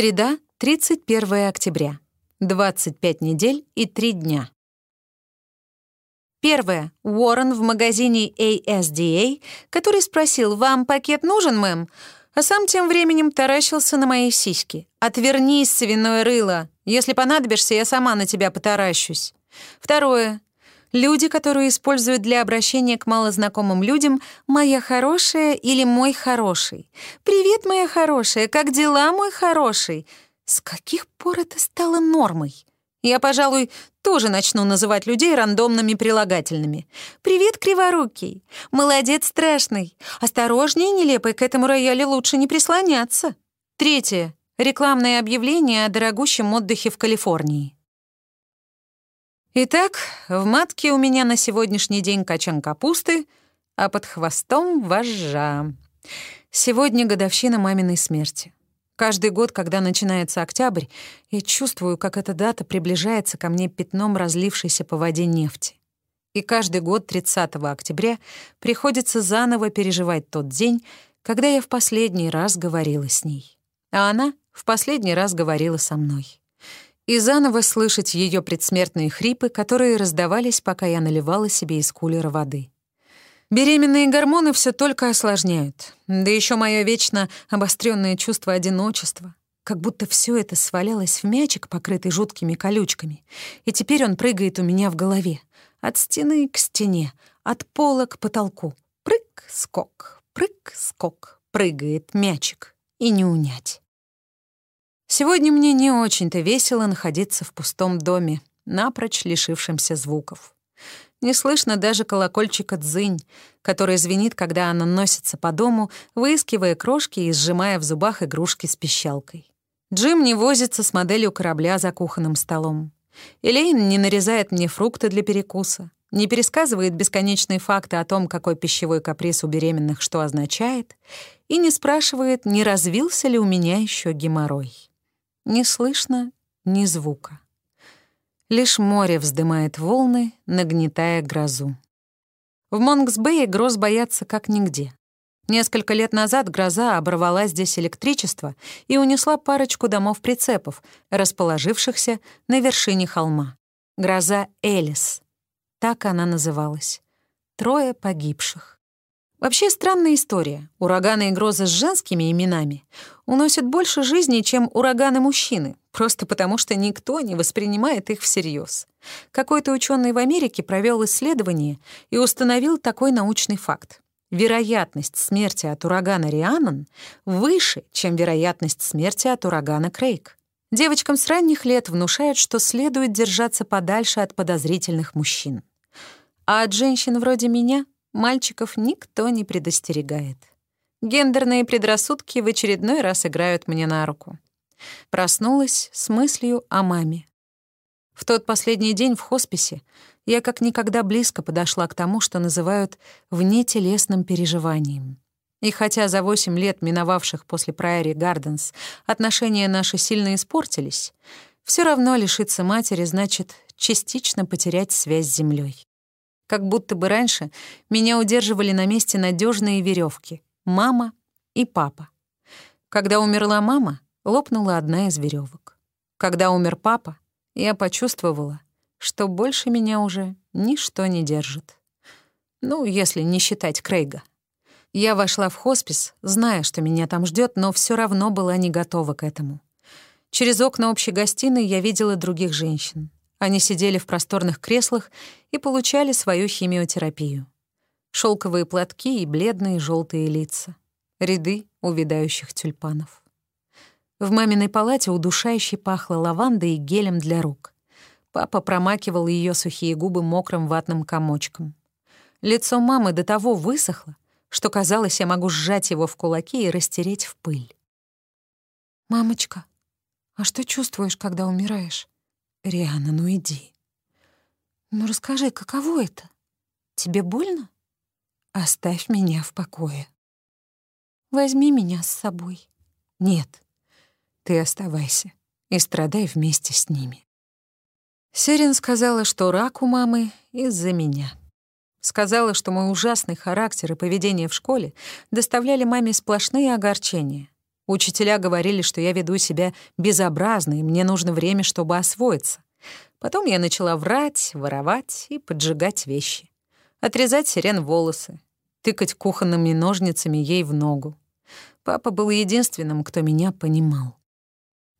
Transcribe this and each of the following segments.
Среда, 31 октября. 25 недель и 3 дня. Первое. Уоррен в магазине ASDA, который спросил, «Вам пакет нужен, мэм?» А сам тем временем таращился на мои сиськи. «Отвернись, свиное рыло! Если понадобишься, я сама на тебя потаращусь». Второе. Люди, которые используют для обращения к малознакомым людям «моя хорошая» или «мой хороший». «Привет, моя хорошая, как дела, мой хороший?» С каких пор это стало нормой? Я, пожалуй, тоже начну называть людей рандомными прилагательными. «Привет, криворукий! Молодец, страшный! Осторожнее, нелепый, к этому роялю лучше не прислоняться!» Третье. Рекламное объявление о дорогущем отдыхе в Калифорнии. Итак, в матке у меня на сегодняшний день качан капусты, а под хвостом — вожжа. Сегодня годовщина маминой смерти. Каждый год, когда начинается октябрь, я чувствую, как эта дата приближается ко мне пятном разлившейся по воде нефти. И каждый год 30 октября приходится заново переживать тот день, когда я в последний раз говорила с ней. А она в последний раз говорила со мной и заново слышать ее предсмертные хрипы, которые раздавались, пока я наливала себе из кулера воды. Беременные гормоны все только осложняют. Да еще мое вечно обостренное чувство одиночества. Как будто все это свалялось в мячик, покрытый жуткими колючками, и теперь он прыгает у меня в голове. От стены к стене, от пола к потолку. Прыг-скок, прыг-скок, прыгает мячик. И не унять. Сегодня мне не очень-то весело находиться в пустом доме, напрочь лишившемся звуков. Не слышно даже колокольчика дзынь, который звенит, когда она носится по дому, выискивая крошки и сжимая в зубах игрушки с пищалкой. Джим не возится с моделью корабля за кухонным столом. Элейн не нарезает мне фрукты для перекуса, не пересказывает бесконечные факты о том, какой пищевой каприз у беременных что означает, и не спрашивает, не развился ли у меня еще геморрой. Не слышно ни звука. Лишь море вздымает волны, нагнетая грозу. В Монгсбее гроз боятся как нигде. Несколько лет назад гроза оборвала здесь электричество и унесла парочку домов-прицепов, расположившихся на вершине холма. Гроза Элис. Так она называлась. Трое погибших. Вообще странная история. Ураганы и грозы с женскими именами уносят больше жизни, чем ураганы-мужчины, просто потому что никто не воспринимает их всерьез. Какой-то ученый в Америке провел исследование и установил такой научный факт. Вероятность смерти от урагана Рианон выше, чем вероятность смерти от урагана Крейг. Девочкам с ранних лет внушают, что следует держаться подальше от подозрительных мужчин. А от женщин вроде меня Мальчиков никто не предостерегает. Гендерные предрассудки в очередной раз играют мне на руку. Проснулась с мыслью о маме. В тот последний день в хосписе я как никогда близко подошла к тому, что называют внетелесным переживанием. И хотя за восемь лет, миновавших после Прайори Гарденс, отношения наши сильно испортились, все равно лишиться матери значит частично потерять связь с землей. Как будто бы раньше меня удерживали на месте надежные веревки — мама и папа. Когда умерла мама, лопнула одна из веревок. Когда умер папа, я почувствовала, что больше меня уже ничто не держит. Ну, если не считать Крейга. Я вошла в хоспис, зная, что меня там ждет, но все равно была не готова к этому. Через окна общей гостиной я видела других женщин. Они сидели в просторных креслах и получали свою химиотерапию. Шелковые платки и бледные желтые лица. Ряды увядающих тюльпанов. В маминой палате удушающе пахло лавандой и гелем для рук. Папа промакивал ее сухие губы мокрым ватным комочком. Лицо мамы до того высохло, что казалось, я могу сжать его в кулаки и растереть в пыль. «Мамочка, а что чувствуешь, когда умираешь?» «Риана, ну иди». «Ну расскажи, каково это? Тебе больно?» «Оставь меня в покое». «Возьми меня с собой». «Нет, ты оставайся и страдай вместе с ними». Серин сказала, что рак у мамы из-за меня. Сказала, что мой ужасный характер и поведение в школе доставляли маме сплошные огорчения. Учителя говорили, что я веду себя безобразно, и мне нужно время, чтобы освоиться. Потом я начала врать, воровать и поджигать вещи. Отрезать сирен волосы, тыкать кухонными ножницами ей в ногу. Папа был единственным, кто меня понимал.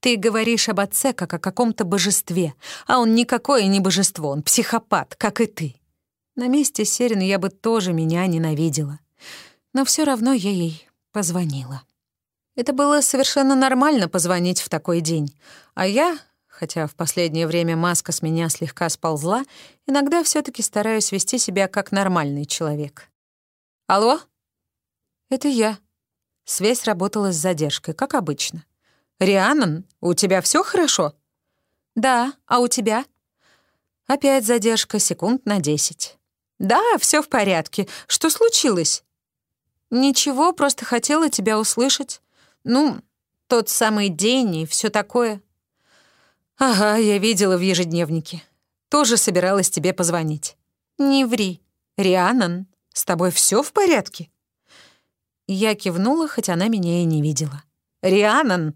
Ты говоришь об отце как о каком-то божестве, а он никакое не божество, он психопат, как и ты. На месте Серин я бы тоже меня ненавидела. Но все равно я ей позвонила. Это было совершенно нормально позвонить в такой день. А я, хотя в последнее время маска с меня слегка сползла, иногда все таки стараюсь вести себя как нормальный человек. «Алло?» «Это я». Связь работала с задержкой, как обычно. «Рианон, у тебя все хорошо?» «Да, а у тебя?» Опять задержка, секунд на десять. «Да, все в порядке. Что случилось?» «Ничего, просто хотела тебя услышать. Ну, тот самый день и все такое. Ага, я видела в ежедневнике. Тоже собиралась тебе позвонить. Не ври. Рианан, с тобой все в порядке? Я кивнула, хоть она меня и не видела. Рианан.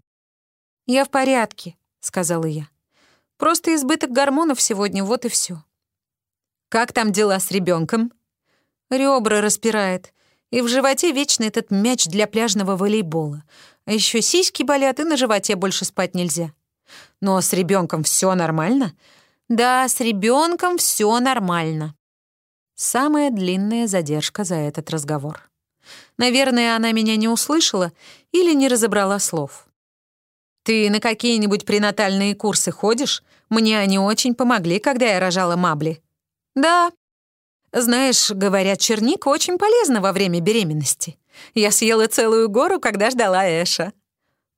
Я в порядке, сказала я. Просто избыток гормонов сегодня, вот и все. Как там дела с ребенком? Ребра распирает. И в животе вечно этот мяч для пляжного волейбола. А еще сиськи болят, и на животе больше спать нельзя. Но с ребенком все нормально? Да, с ребенком все нормально. Самая длинная задержка за этот разговор. Наверное, она меня не услышала или не разобрала слов. «Ты на какие-нибудь пренатальные курсы ходишь? Мне они очень помогли, когда я рожала Мабли». «Да». «Знаешь, говорят, черника очень полезна во время беременности. Я съела целую гору, когда ждала Эша».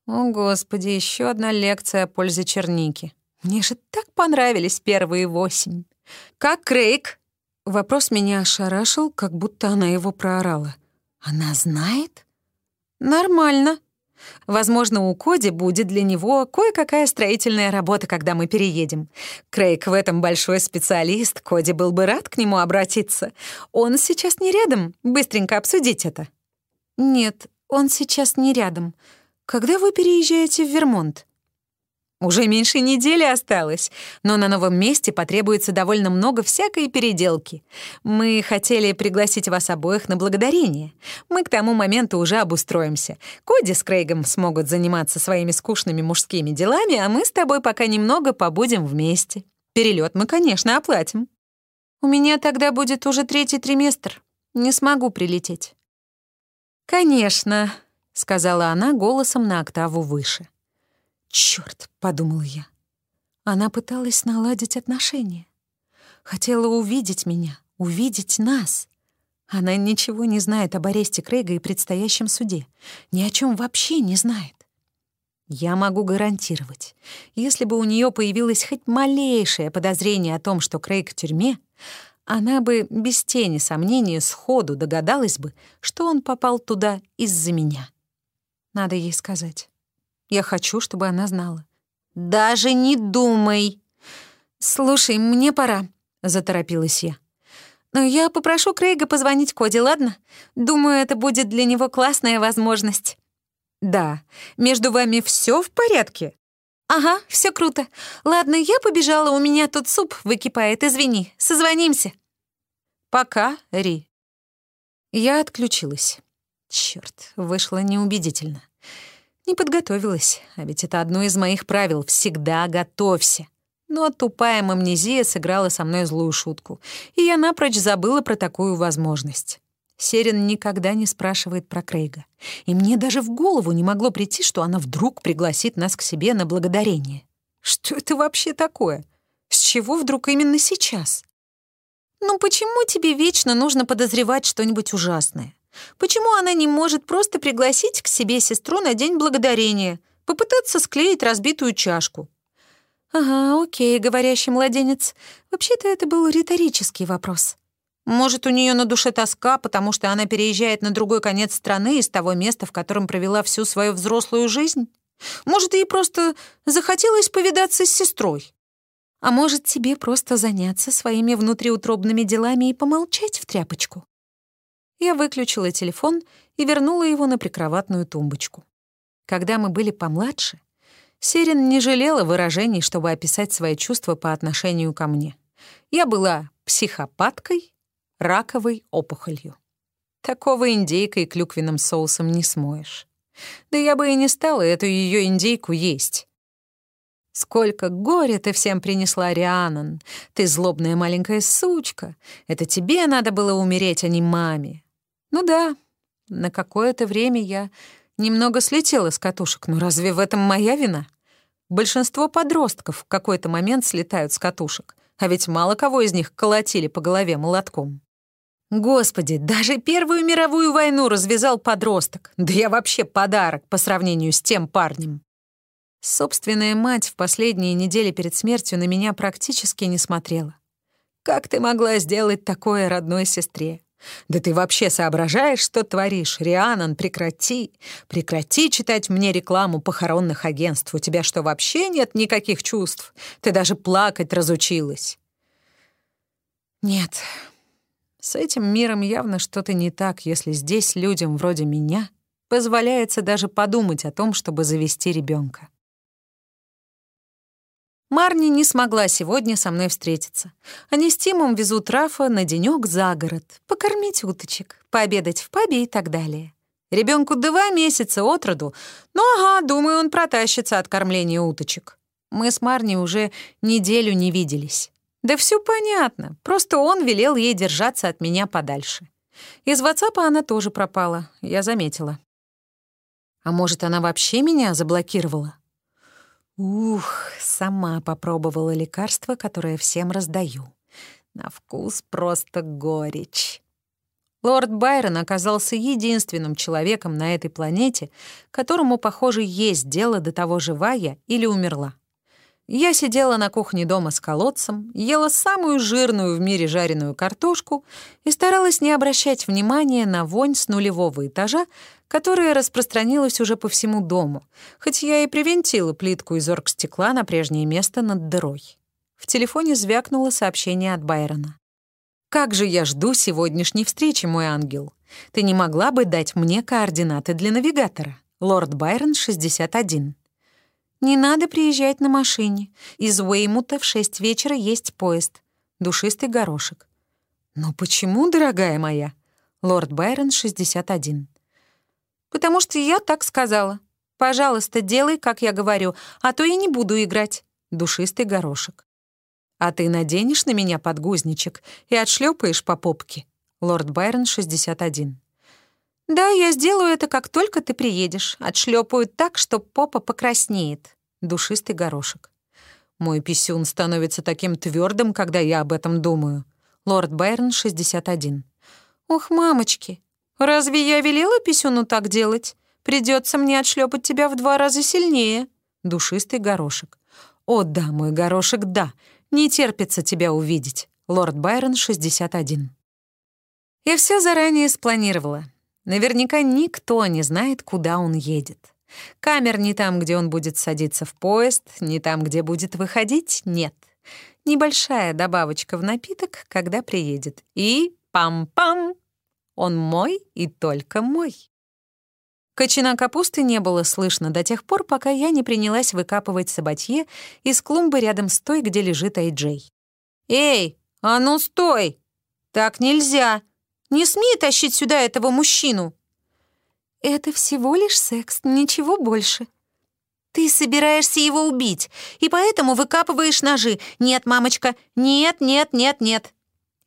О, Господи, еще одна лекция о пользе черники. Мне же так понравились первые восемь. «Как Крейг?» Вопрос меня ошарашил, как будто она его проорала. «Она знает?» «Нормально», Возможно, у Коди будет для него кое-какая строительная работа, когда мы переедем. Крейг в этом большой специалист, Коди был бы рад к нему обратиться. Он сейчас не рядом, быстренько обсудить это. Нет, он сейчас не рядом. Когда вы переезжаете в Вермонт? Уже меньше недели осталось, но на новом месте потребуется довольно много всякой переделки. Мы хотели пригласить вас обоих на благодарение. Мы к тому моменту уже обустроимся. Коди с Крейгом смогут заниматься своими скучными мужскими делами, а мы с тобой пока немного побудем вместе. Перелет мы, конечно, оплатим. У меня тогда будет уже третий триместр. Не смогу прилететь. «Конечно», — сказала она голосом на октаву выше. «Чёрт», — подумал я. Она пыталась наладить отношения. Хотела увидеть меня, увидеть нас. Она ничего не знает об аресте Крейга и предстоящем суде. Ни о чем вообще не знает. Я могу гарантировать, если бы у нее появилось хоть малейшее подозрение о том, что Крейг в тюрьме, она бы без тени сомнения сходу догадалась бы, что он попал туда из-за меня. Надо ей сказать. Я хочу, чтобы она знала. «Даже не думай!» «Слушай, мне пора», — заторопилась я. «Но я попрошу Крейга позвонить Коди, ладно? Думаю, это будет для него классная возможность». «Да. Между вами все в порядке?» «Ага, все круто. Ладно, я побежала, у меня тут суп выкипает, извини. Созвонимся». «Пока, Ри». Я отключилась. Черт, вышло неубедительно. Не подготовилась, а ведь это одно из моих правил — всегда готовься. Но тупая амнезия сыграла со мной злую шутку, и я напрочь забыла про такую возможность. Серин никогда не спрашивает про Крейга. И мне даже в голову не могло прийти, что она вдруг пригласит нас к себе на благодарение. Что это вообще такое? С чего вдруг именно сейчас? Ну почему тебе вечно нужно подозревать что-нибудь ужасное? Почему она не может просто пригласить к себе сестру на День Благодарения, попытаться склеить разбитую чашку? Ага, окей, говорящий младенец. Вообще-то это был риторический вопрос. Может, у нее на душе тоска, потому что она переезжает на другой конец страны из того места, в котором провела всю свою взрослую жизнь? Может, ей просто захотелось повидаться с сестрой? А может, тебе просто заняться своими внутриутробными делами и помолчать в тряпочку? Я выключила телефон и вернула его на прикроватную тумбочку. Когда мы были помладше, Серин не жалела выражений, чтобы описать свои чувства по отношению ко мне. Я была психопаткой, раковой опухолью. Такого индейкой и клюквенным соусом не смоешь. Да я бы и не стала эту ее индейку есть. Сколько горя ты всем принесла, Рианон. Ты злобная маленькая сучка. Это тебе надо было умереть, а не маме. Ну да, на какое-то время я немного слетела с катушек, но разве в этом моя вина? Большинство подростков в какой-то момент слетают с катушек, а ведь мало кого из них колотили по голове молотком. Господи, даже Первую мировую войну развязал подросток. Да я вообще подарок по сравнению с тем парнем. Собственная мать в последние недели перед смертью на меня практически не смотрела. Как ты могла сделать такое родной сестре? Да ты вообще соображаешь, что творишь? Рианан, прекрати. Прекрати читать мне рекламу похоронных агентств. У тебя что, вообще нет никаких чувств? Ты даже плакать разучилась. Нет, с этим миром явно что-то не так, если здесь людям вроде меня позволяется даже подумать о том, чтобы завести ребенка. Марни не смогла сегодня со мной встретиться. Они с Тимом везут Рафа на денёк за город, покормить уточек, пообедать в пабе и так далее. Ребенку два месяца от роду, ну ага, думаю, он протащится от кормления уточек. Мы с Марни уже неделю не виделись. Да все понятно, просто он велел ей держаться от меня подальше. Из WhatsApp она тоже пропала, я заметила. А может, она вообще меня заблокировала? Ух, сама попробовала лекарство, которое всем раздаю. На вкус просто горечь. Лорд Байрон оказался единственным человеком на этой планете, которому, похоже, есть дело до того, жива я или умерла. Я сидела на кухне дома с колодцем, ела самую жирную в мире жареную картошку и старалась не обращать внимания на вонь с нулевого этажа, которая распространилась уже по всему дому, хоть я и привинтила плитку из оргстекла на прежнее место над дырой. В телефоне звякнуло сообщение от Байрона. «Как же я жду сегодняшней встречи, мой ангел. Ты не могла бы дать мне координаты для навигатора? Лорд Байрон, 61». «Не надо приезжать на машине. Из Уэймута в шесть вечера есть поезд. Душистый горошек». «Но почему, дорогая моя?» Лорд Байрон, 61. «Потому что я так сказала. Пожалуйста, делай, как я говорю, а то я не буду играть». Душистый горошек. «А ты наденешь на меня подгузничек и отшлепаешь по попке?» Лорд Байрон, 61. «Да, я сделаю это, как только ты приедешь. Отшлепают так, что попа покраснеет». Душистый горошек. Мой писюн становится таким твердым, когда я об этом думаю. Лорд Байрон, 61. «Ох, мамочки, разве я велела писюну так делать? Придется мне отшлепать тебя в два раза сильнее». Душистый горошек. «О, да, мой горошек, да. Не терпится тебя увидеть». Лорд Байрон, 61. Я все заранее спланировала. Наверняка никто не знает, куда он едет. Камер не там, где он будет садиться в поезд, не там, где будет выходить, нет. Небольшая добавочка в напиток, когда приедет. И пам-пам! Он мой и только мой. Кочана капусты не было слышно до тех пор, пока я не принялась выкапывать сабатье из клумбы рядом с той, где лежит Айджей. «Эй, а ну стой! Так нельзя! Не смей тащить сюда этого мужчину!» «Это всего лишь секс, ничего больше». «Ты собираешься его убить, и поэтому выкапываешь ножи. Нет, мамочка, нет, нет, нет, нет».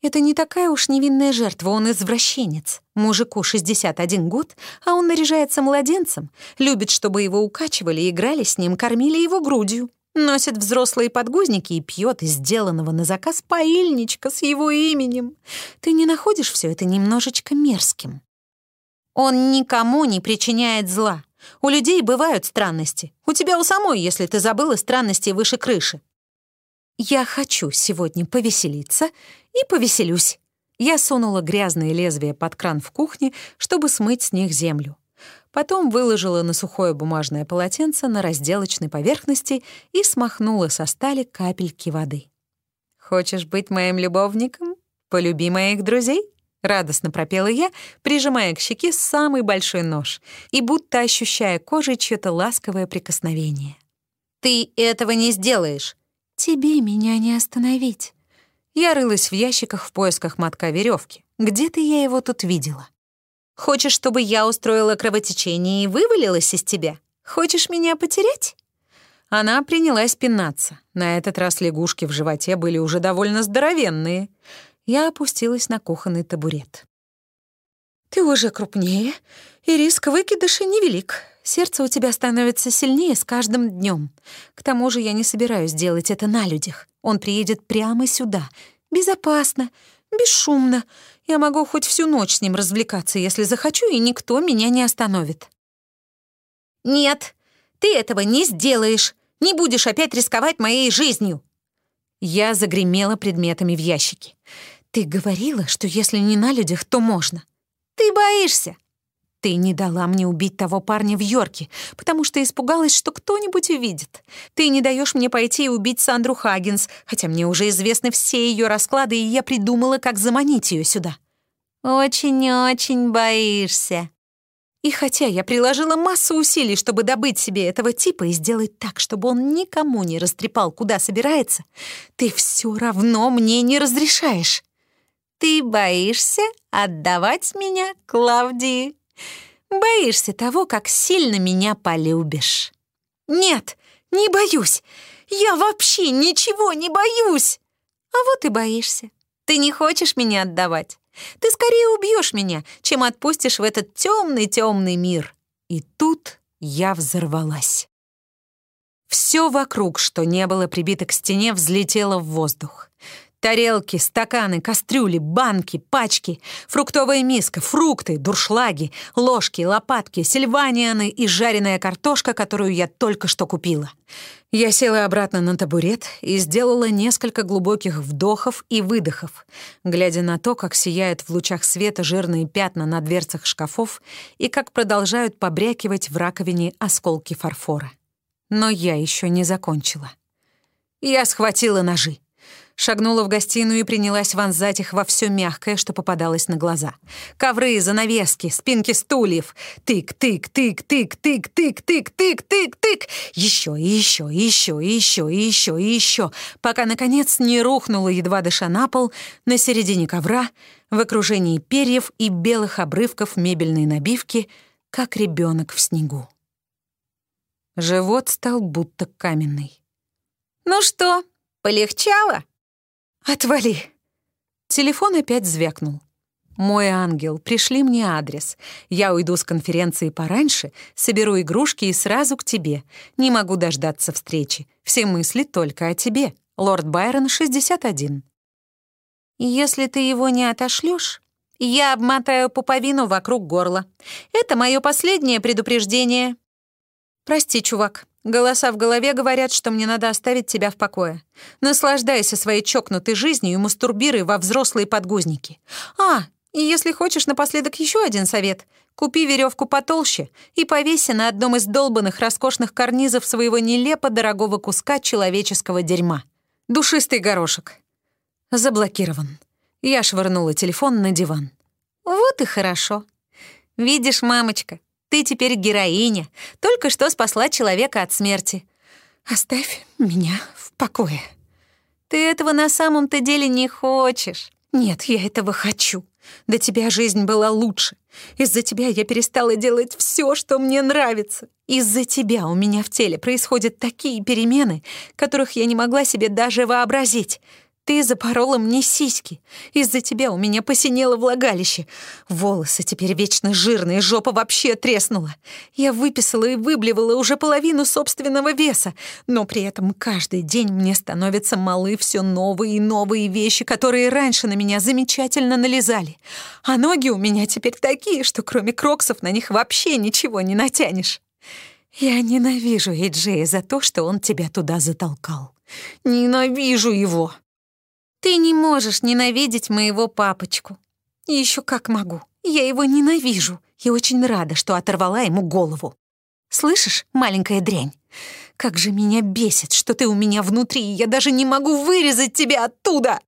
Это не такая уж невинная жертва, он извращенец. Мужику 61 год, а он наряжается младенцем, любит, чтобы его укачивали, играли с ним, кормили его грудью. Носит взрослые подгузники и пьет из сделанного на заказ паильничка с его именем. Ты не находишь все это немножечко мерзким? Он никому не причиняет зла. У людей бывают странности. У тебя у самой, если ты забыла странности выше крыши. Я хочу сегодня повеселиться и повеселюсь. Я сунула грязные лезвия под кран в кухне, чтобы смыть с них землю. Потом выложила на сухое бумажное полотенце на разделочной поверхности и смахнула со стали капельки воды. «Хочешь быть моим любовником? Полюби моих друзей?» Радостно пропела я, прижимая к щеке самый большой нож и будто ощущая кожей чьё-то ласковое прикосновение. «Ты этого не сделаешь!» «Тебе меня не остановить!» Я рылась в ящиках в поисках мотка веревки. Где-то я его тут видела. «Хочешь, чтобы я устроила кровотечение и вывалилась из тебя? Хочешь меня потерять?» Она принялась пинаться. На этот раз лягушки в животе были уже довольно здоровенные — я опустилась на кухонный табурет. «Ты уже крупнее, и риск выкидыша невелик. Сердце у тебя становится сильнее с каждым днем. К тому же я не собираюсь делать это на людях. Он приедет прямо сюда. Безопасно, бесшумно. Я могу хоть всю ночь с ним развлекаться, если захочу, и никто меня не остановит». «Нет, ты этого не сделаешь. Не будешь опять рисковать моей жизнью». Я загремела предметами в ящике. Ты говорила, что если не на людях, то можно. Ты боишься. Ты не дала мне убить того парня в Йорке, потому что испугалась, что кто-нибудь увидит. Ты не даешь мне пойти и убить Сандру Хаггинс, хотя мне уже известны все ее расклады, и я придумала, как заманить ее сюда. Очень-очень боишься. И хотя я приложила массу усилий, чтобы добыть себе этого типа и сделать так, чтобы он никому не растрепал, куда собирается, ты все равно мне не разрешаешь. Ты боишься отдавать меня Клавдии. Боишься того, как сильно меня полюбишь. Нет, не боюсь. Я вообще ничего не боюсь. А вот и боишься. Ты не хочешь меня отдавать. Ты скорее убьешь меня, чем отпустишь в этот темный темный мир. И тут я взорвалась. Все вокруг, что не было прибито к стене, взлетело в воздух. Тарелки, стаканы, кастрюли, банки, пачки, фруктовая миска, фрукты, дуршлаги, ложки, лопатки, сильванианы и жареная картошка, которую я только что купила. Я села обратно на табурет и сделала несколько глубоких вдохов и выдохов, глядя на то, как сияют в лучах света жирные пятна на дверцах шкафов и как продолжают побрякивать в раковине осколки фарфора. Но я еще не закончила. Я схватила ножи шагнула в гостиную и принялась вонзать их во все мягкое, что попадалось на глаза. Ковры, занавески, спинки стульев. Тык, тык, тык, тык, тык, тык, тык, тык, тык, тык. Еще и еще, еще, еще, еще, еще, пока, наконец, не рухнула, едва дыша на пол, на середине ковра, в окружении перьев и белых обрывков мебельной набивки, как ребенок в снегу. Живот стал будто каменный. «Ну что, полегчало?» «Отвали!» Телефон опять звякнул. «Мой ангел, пришли мне адрес. Я уйду с конференции пораньше, соберу игрушки и сразу к тебе. Не могу дождаться встречи. Все мысли только о тебе. Лорд Байрон, 61». «Если ты его не отошлёшь, я обмотаю пуповину вокруг горла. Это мое последнее предупреждение». «Прости, чувак, Голоса в голове говорят, что мне надо оставить тебя в покое. Наслаждайся своей чокнутой жизнью и мастурбируй во взрослые подгузники. А, и если хочешь напоследок еще один совет, купи веревку потолще и повеси на одном из долбанных роскошных карнизов своего нелепо дорогого куска человеческого дерьма. Душистый горошек. Заблокирован. Я швырнула телефон на диван. Вот и хорошо. Видишь, мамочка, ты теперь героиня, только что спасла человека от смерти. Оставь меня в покое. Ты этого на самом-то деле не хочешь. Нет, я этого хочу. До тебя жизнь была лучше. Из-за тебя я перестала делать все, что мне нравится. Из-за тебя у меня в теле происходят такие перемены, которых я не могла себе даже вообразить. Ты запорола мне сиськи. Из-за тебя у меня посинело влагалище. Волосы теперь вечно жирные, жопа вообще треснула. Я выписала и выблевала уже половину собственного веса, но при этом каждый день мне становятся малы все новые и новые вещи, которые раньше на меня замечательно налезали. А ноги у меня теперь такие, что кроме кроксов на них вообще ничего не натянешь. Я ненавижу Эйджея за то, что он тебя туда затолкал. Ненавижу его. Ты не можешь ненавидеть моего папочку. Еще как могу. Я его ненавижу и очень рада, что оторвала ему голову. Слышишь, маленькая дрянь? Как же меня бесит, что ты у меня внутри, и я даже не могу вырезать тебя оттуда!»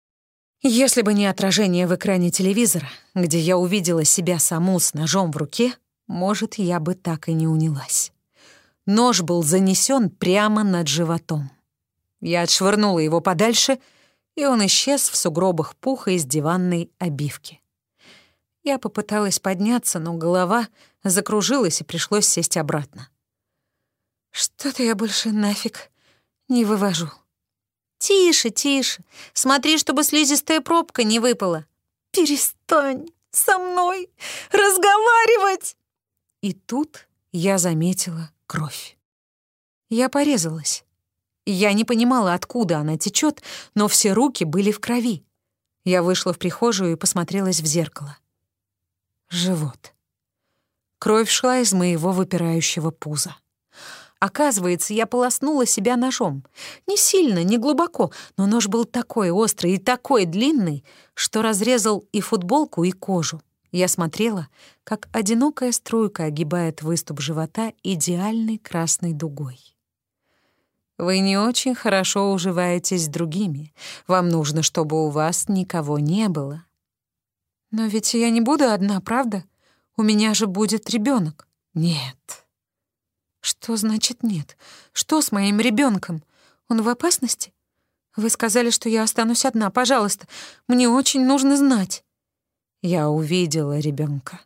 Если бы не отражение в экране телевизора, где я увидела себя саму с ножом в руке, может, я бы так и не унялась. Нож был занесен прямо над животом. Я отшвырнула его подальше, и он исчез в сугробах пуха из диванной обивки. Я попыталась подняться, но голова закружилась, и пришлось сесть обратно. Что-то я больше нафиг не вывожу. «Тише, тише. Смотри, чтобы слизистая пробка не выпала». «Перестань со мной разговаривать!» И тут я заметила кровь. Я порезалась. Я не понимала, откуда она течет, но все руки были в крови. Я вышла в прихожую и посмотрелась в зеркало. Живот. Кровь шла из моего выпирающего пуза. Оказывается, я полоснула себя ножом. Не сильно, не глубоко, но нож был такой острый и такой длинный, что разрезал и футболку, и кожу. Я смотрела, как одинокая струйка огибает выступ живота идеальной красной дугой. Вы не очень хорошо уживаетесь с другими. Вам нужно, чтобы у вас никого не было. Но ведь я не буду одна, правда? У меня же будет ребенок. Нет. Что значит нет? Что с моим ребенком? Он в опасности? Вы сказали, что я останусь одна. Пожалуйста, мне очень нужно знать. Я увидела ребенка.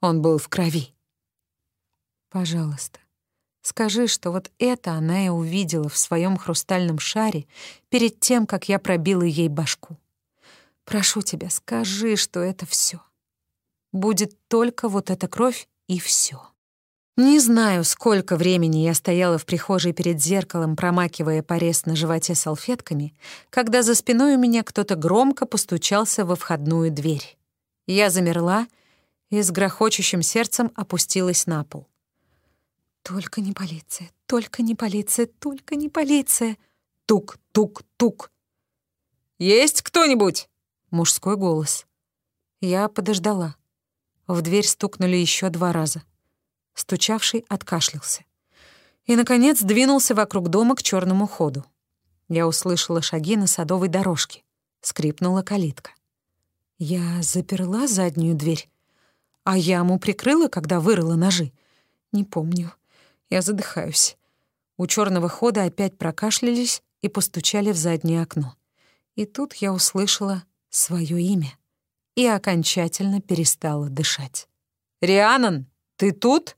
Он был в крови. Пожалуйста, скажи, что вот это она и увидела в своем хрустальном шаре перед тем, как я пробила ей башку. Прошу тебя, скажи, что это все. Будет только вот эта кровь и все. Не знаю, сколько времени я стояла в прихожей перед зеркалом, промакивая порез на животе салфетками, когда за спиной у меня кто-то громко постучался во входную дверь. Я замерла и с грохочущим сердцем опустилась на пол. «Только не полиция, только не полиция, только не полиция!» Тук, тук, тук. «Есть кто-нибудь?» — мужской голос. Я подождала. В дверь стукнули еще два раза. Стучавший откашлялся. И, наконец, двинулся вокруг дома к черному ходу. Я услышала шаги на садовой дорожке. Скрипнула калитка. Я заперла заднюю дверь, а яму прикрыла, когда вырыла ножи. Не помню. Я задыхаюсь. У черного хода опять прокашлялись и постучали в заднее окно. И тут я услышала свое имя и окончательно перестала дышать. «Рианон, ты тут?»